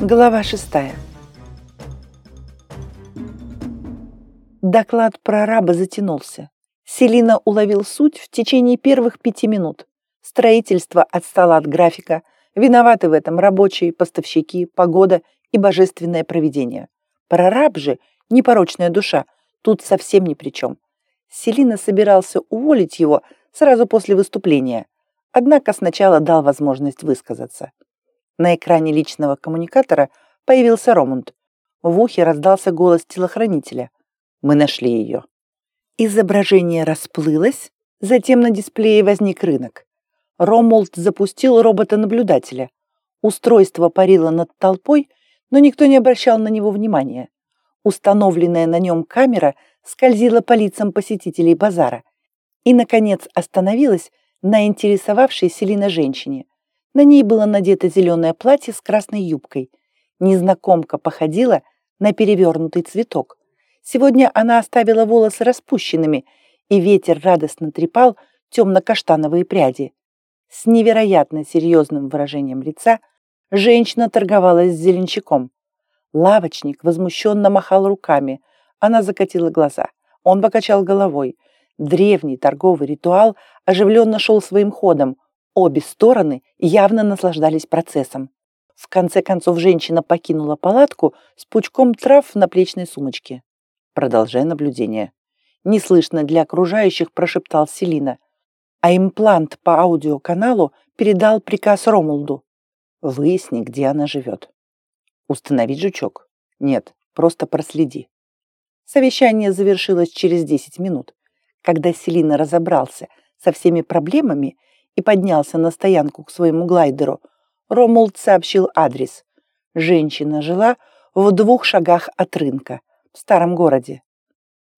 Глава шестая. Доклад прораба затянулся. Селина уловил суть в течение первых пяти минут. Строительство отстало от графика, виноваты в этом рабочие, поставщики, погода и божественное провидение. Прораб же, непорочная душа, тут совсем ни при чем. Селина собирался уволить его сразу после выступления, однако сначала дал возможность высказаться. На экране личного коммуникатора появился Ромунд. В ухе раздался голос телохранителя. Мы нашли ее. Изображение расплылось, затем на дисплее возник рынок. Ромулд запустил робота-наблюдателя. Устройство парило над толпой, но никто не обращал на него внимания. Установленная на нем камера скользила по лицам посетителей базара и, наконец, остановилась на интересовавшей Селина женщине. На ней было надето зеленое платье с красной юбкой. Незнакомка походила на перевернутый цветок. Сегодня она оставила волосы распущенными, и ветер радостно трепал темно-каштановые пряди. С невероятно серьезным выражением лица женщина торговалась с зеленщиком. Лавочник возмущенно махал руками. Она закатила глаза. Он покачал головой. Древний торговый ритуал оживленно шел своим ходом. Обе стороны явно наслаждались процессом. В конце концов женщина покинула палатку с пучком трав в наплечной сумочке продолжая наблюдение. Неслышно для окружающих прошептал Селина, а имплант по аудиоканалу передал приказ Ромулду. Выясни, где она живет. Установить жучок? Нет, просто проследи. Совещание завершилось через 10 минут. Когда Селина разобрался со всеми проблемами и поднялся на стоянку к своему глайдеру, Ромулд сообщил адрес. Женщина жила в двух шагах от рынка в старом городе.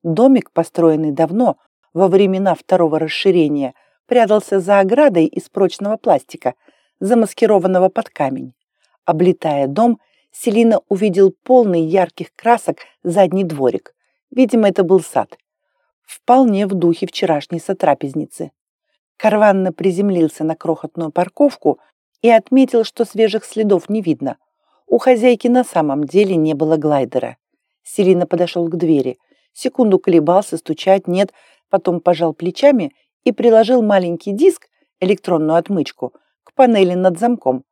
Домик, построенный давно, во времена второго расширения, прятался за оградой из прочного пластика, замаскированного под камень. Облетая дом, Селина увидел полный ярких красок задний дворик. Видимо, это был сад. Вполне в духе вчерашней сотрапезницы. Карванно приземлился на крохотную парковку и отметил, что свежих следов не видно. У хозяйки на самом деле не было глайдера. Селина подошел к двери. Секунду колебался, стучать нет, потом пожал плечами и приложил маленький диск, электронную отмычку, к панели над замком.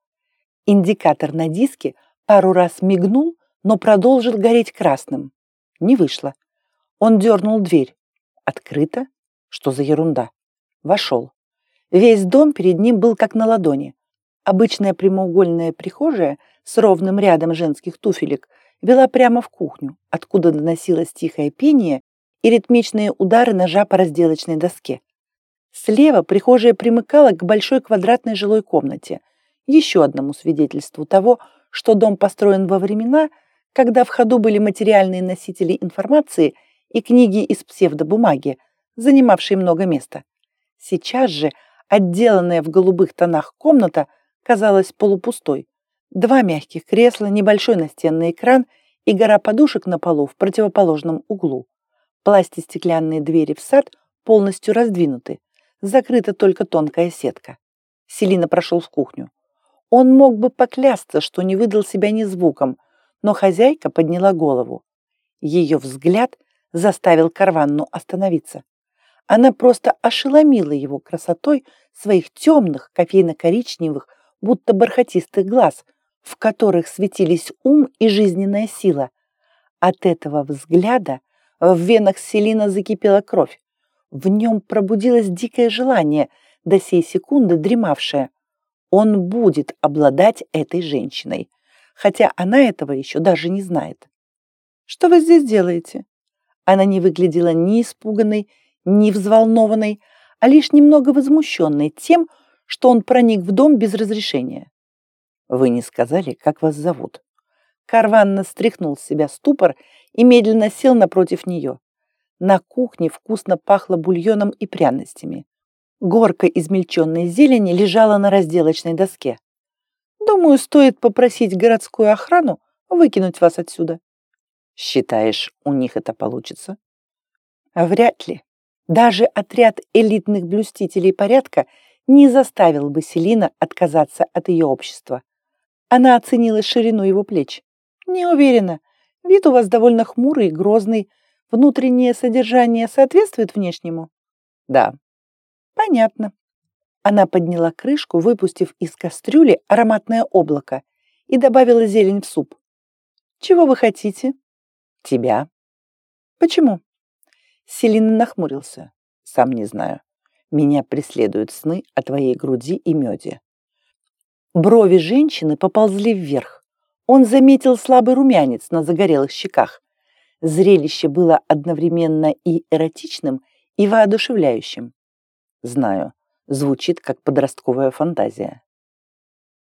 Индикатор на диске пару раз мигнул, но продолжил гореть красным. Не вышло. Он дернул дверь. Открыто? Что за ерунда? Вошел. Весь дом перед ним был как на ладони. Обычная прямоугольная прихожая с ровным рядом женских туфелек вела прямо в кухню, откуда доносилось тихое пение и ритмичные удары ножа по разделочной доске. Слева прихожая примыкала к большой квадратной жилой комнате, еще одному свидетельству того, что дом построен во времена, когда в ходу были материальные носители информации и книги из псевдобумаги, занимавшие много места. Сейчас же отделанная в голубых тонах комната казалась полупустой. Два мягких кресла, небольшой настенный экран и гора подушек на полу в противоположном углу. Пластистеклянные двери в сад полностью раздвинуты. Закрыта только тонкая сетка. Селина прошел в кухню. Он мог бы поклясться, что не выдал себя ни звуком, но хозяйка подняла голову. Ее взгляд заставил Карванну остановиться. Она просто ошеломила его красотой своих темных, кофейно-коричневых, будто бархатистых глаз – в которых светились ум и жизненная сила. От этого взгляда в венах Селина закипела кровь. В нем пробудилось дикое желание, до сей секунды дремавшее. Он будет обладать этой женщиной, хотя она этого еще даже не знает. «Что вы здесь делаете?» Она не выглядела ни испуганной, ни взволнованной, а лишь немного возмущенной тем, что он проник в дом без разрешения. Вы не сказали, как вас зовут. Карванна стряхнул с себя ступор и медленно сел напротив нее. На кухне вкусно пахло бульоном и пряностями. Горка измельченной зелени лежала на разделочной доске. Думаю, стоит попросить городскую охрану выкинуть вас отсюда. Считаешь, у них это получится? Вряд ли. Даже отряд элитных блюстителей порядка не заставил бы Селина отказаться от ее общества. Она оценила ширину его плеч. «Не уверена. Вид у вас довольно хмурый грозный. Внутреннее содержание соответствует внешнему?» «Да». «Понятно». Она подняла крышку, выпустив из кастрюли ароматное облако, и добавила зелень в суп. «Чего вы хотите?» «Тебя». «Почему?» Селина нахмурился. «Сам не знаю. Меня преследуют сны о твоей груди и меде». Брови женщины поползли вверх. Он заметил слабый румянец на загорелых щеках. Зрелище было одновременно и эротичным, и воодушевляющим. Знаю, звучит как подростковая фантазия.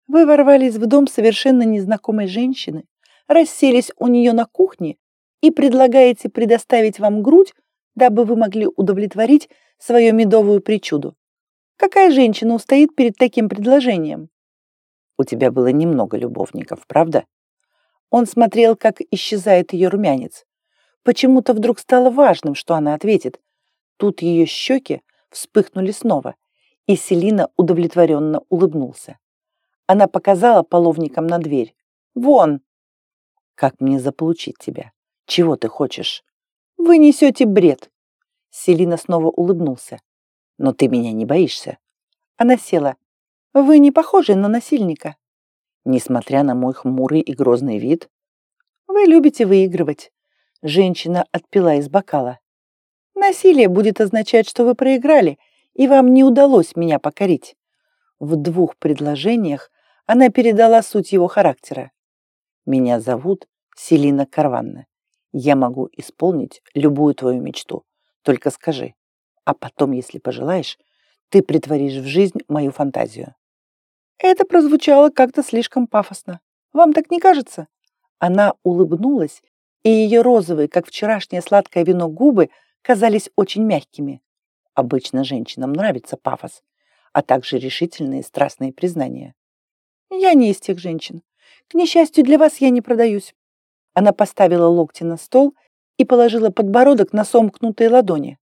Вы ворвались в дом совершенно незнакомой женщины, расселись у нее на кухне и предлагаете предоставить вам грудь, дабы вы могли удовлетворить свою медовую причуду. Какая женщина устоит перед таким предложением? У тебя было немного любовников, правда? Он смотрел, как исчезает ее румянец. Почему-то вдруг стало важным, что она ответит. Тут ее щеки вспыхнули снова, и Селина удовлетворенно улыбнулся. Она показала половникам на дверь. «Вон!» «Как мне заполучить тебя? Чего ты хочешь?» «Вы несете бред!» Селина снова улыбнулся. «Но ты меня не боишься?» Она села. «Вы не похожи на насильника». «Несмотря на мой хмурый и грозный вид?» «Вы любите выигрывать». Женщина отпила из бокала. «Насилие будет означать, что вы проиграли, и вам не удалось меня покорить». В двух предложениях она передала суть его характера. «Меня зовут Селина Карванна. Я могу исполнить любую твою мечту. Только скажи. А потом, если пожелаешь, ты притворишь в жизнь мою фантазию». Это прозвучало как-то слишком пафосно. Вам так не кажется? Она улыбнулась, и ее розовые, как вчерашнее сладкое вино, губы казались очень мягкими. Обычно женщинам нравится пафос, а также решительные страстные признания. Я не из тех женщин. К несчастью для вас я не продаюсь. Она поставила локти на стол и положила подбородок на сомкнутые ладони.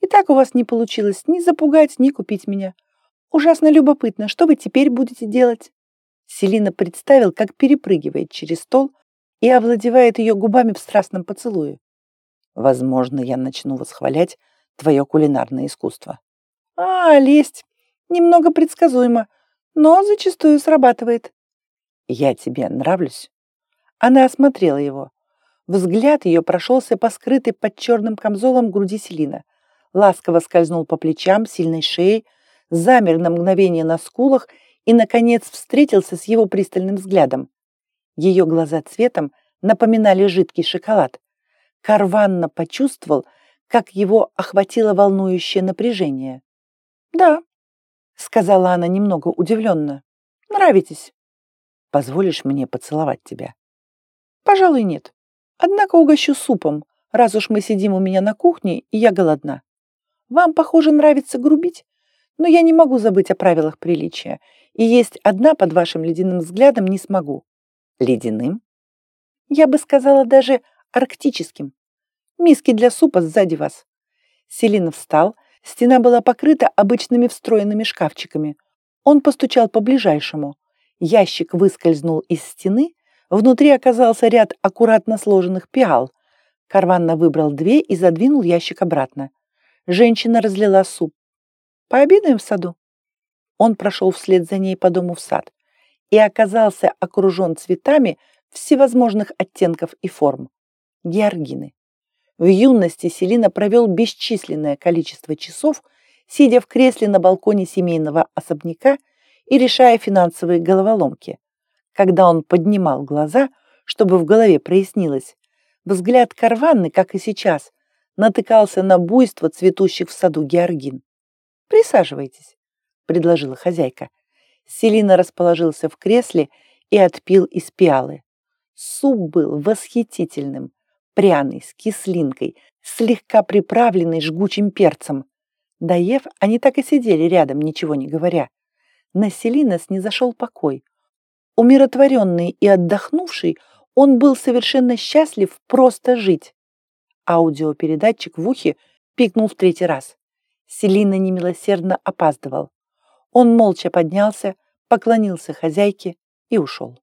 И так у вас не получилось ни запугать, ни купить меня. Ужасно любопытно, что вы теперь будете делать? Селина представил, как перепрыгивает через стол и овладевает ее губами в страстном поцелуе. Возможно, я начну восхвалять твое кулинарное искусство. А, лесть. Немного предсказуемо, но зачастую срабатывает. Я тебе нравлюсь? Она осмотрела его. Взгляд ее прошелся по скрытой под черным камзолом груди Селина. Ласково скользнул по плечам, сильной шее, замер на мгновение на скулах и, наконец, встретился с его пристальным взглядом. Ее глаза цветом напоминали жидкий шоколад. Карванно почувствовал, как его охватило волнующее напряжение. «Да», — сказала она немного удивленно, — «нравитесь». «Позволишь мне поцеловать тебя?» «Пожалуй, нет. Однако угощу супом, раз уж мы сидим у меня на кухне, и я голодна. Вам, похоже, нравится грубить, но я не могу забыть о правилах приличия, и есть одна под вашим ледяным взглядом не смогу. Ледяным? Я бы сказала даже арктическим. Миски для супа сзади вас. Селина встал, стена была покрыта обычными встроенными шкафчиками. Он постучал по ближайшему. Ящик выскользнул из стены, внутри оказался ряд аккуратно сложенных пиал. Карванна выбрал две и задвинул ящик обратно. Женщина разлила суп. Пообедаем в саду?» Он прошел вслед за ней по дому в сад и оказался окружен цветами всевозможных оттенков и форм. Георгины. В юности Селина провел бесчисленное количество часов, сидя в кресле на балконе семейного особняка и решая финансовые головоломки. Когда он поднимал глаза, чтобы в голове прояснилось, взгляд Карванны, как и сейчас, натыкался на буйство цветущих в саду георгин. «Присаживайтесь», — предложила хозяйка. Селина расположился в кресле и отпил из пиалы. Суп был восхитительным, пряный, с кислинкой, слегка приправленный жгучим перцем. Доев, они так и сидели рядом, ничего не говоря. На Селина снизошел покой. Умиротворенный и отдохнувший, он был совершенно счастлив просто жить. Аудиопередатчик в ухе пикнул в третий раз. Селина немилосердно опаздывал. Он молча поднялся, поклонился хозяйке, и ушел.